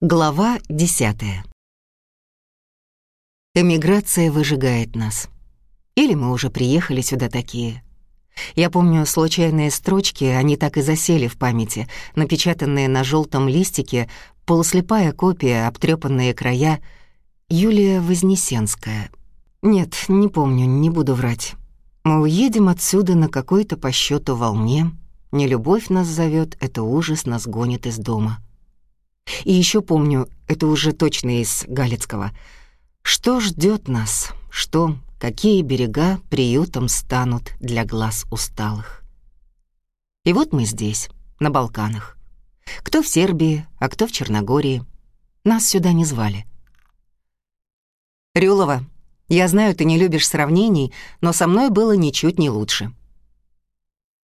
Глава десятая. Эмиграция выжигает нас. Или мы уже приехали сюда такие. Я помню случайные строчки, они так и засели в памяти, напечатанные на желтом листике, полуслепая копия, обтрепанные края. Юлия Вознесенская. Нет, не помню, не буду врать. Мы уедем отсюда на какой-то по счету волне. Не любовь нас зовет, это ужас нас гонит из дома. И еще помню, это уже точно из Галицкого. Что ждет нас? Что, какие берега приютом станут для глаз усталых? И вот мы здесь, на Балканах. Кто в Сербии, а кто в Черногории. Нас сюда не звали. Рюлова, я знаю, ты не любишь сравнений, но со мной было ничуть не лучше.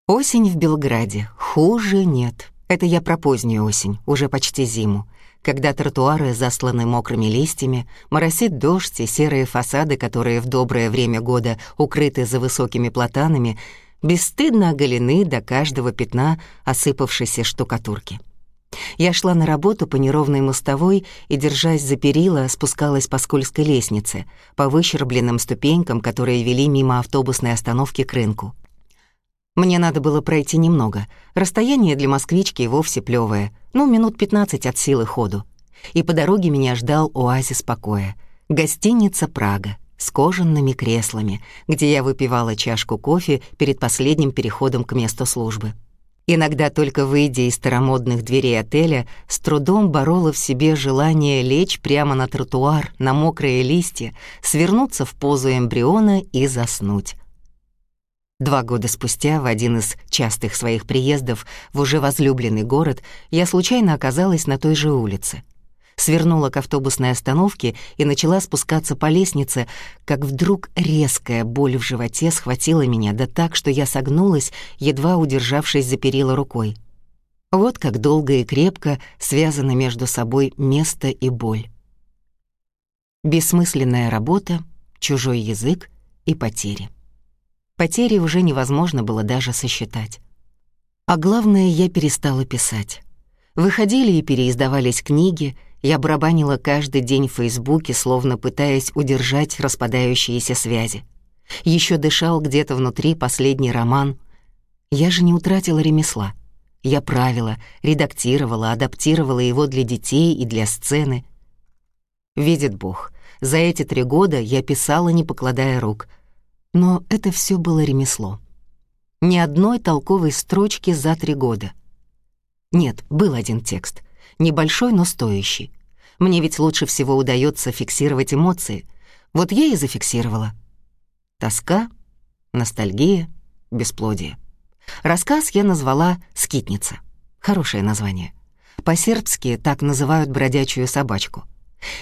Осень в Белграде. Хуже нет. Это я про позднюю осень, уже почти зиму, когда тротуары засланы мокрыми листьями, моросит дождь и серые фасады, которые в доброе время года укрыты за высокими платанами, бесстыдно оголены до каждого пятна осыпавшейся штукатурки. Я шла на работу по неровной мостовой и, держась за перила, спускалась по скользкой лестнице, по выщербленным ступенькам, которые вели мимо автобусной остановки к рынку. Мне надо было пройти немного. Расстояние для москвички вовсе плевое, ну, минут 15 от силы ходу. И по дороге меня ждал оазис покоя. Гостиница «Прага» с кожаными креслами, где я выпивала чашку кофе перед последним переходом к месту службы. Иногда, только выйдя из старомодных дверей отеля, с трудом борола в себе желание лечь прямо на тротуар, на мокрые листья, свернуться в позу эмбриона и заснуть. Два года спустя, в один из частых своих приездов в уже возлюбленный город, я случайно оказалась на той же улице. Свернула к автобусной остановке и начала спускаться по лестнице, как вдруг резкая боль в животе схватила меня, да так, что я согнулась, едва удержавшись за перила рукой. Вот как долго и крепко связаны между собой место и боль. Бессмысленная работа, чужой язык и потери. Потери уже невозможно было даже сосчитать. А главное, я перестала писать. Выходили и переиздавались книги, я барабанила каждый день в Фейсбуке, словно пытаясь удержать распадающиеся связи. Еще дышал где-то внутри последний роман. Я же не утратила ремесла. Я правила, редактировала, адаптировала его для детей и для сцены. Видит Бог, за эти три года я писала, не покладая рук — но это все было ремесло. Ни одной толковой строчки за три года. Нет, был один текст. Небольшой, но стоящий. Мне ведь лучше всего удается фиксировать эмоции. Вот я и зафиксировала. Тоска, ностальгия, бесплодие. Рассказ я назвала «Скитница». Хорошее название. По-сербски так называют бродячую собачку.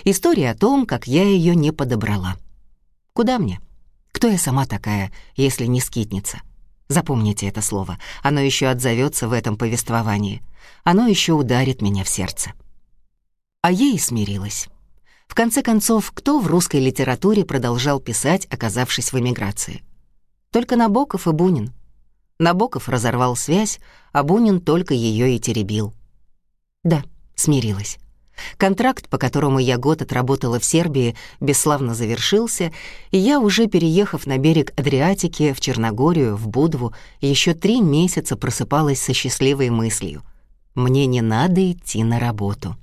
История о том, как я ее не подобрала. Куда мне? Кто я сама такая, если не скитница? Запомните это слово, оно еще отзовется в этом повествовании. Оно еще ударит меня в сердце. А и смирилась. В конце концов, кто в русской литературе продолжал писать, оказавшись в эмиграции? Только Набоков и Бунин. Набоков разорвал связь, а Бунин только ее и теребил. Да, смирилась. Контракт, по которому я год отработала в Сербии, бесславно завершился, и я, уже переехав на берег Адриатики, в Черногорию, в Будву, еще три месяца просыпалась со счастливой мыслью. Мне не надо идти на работу.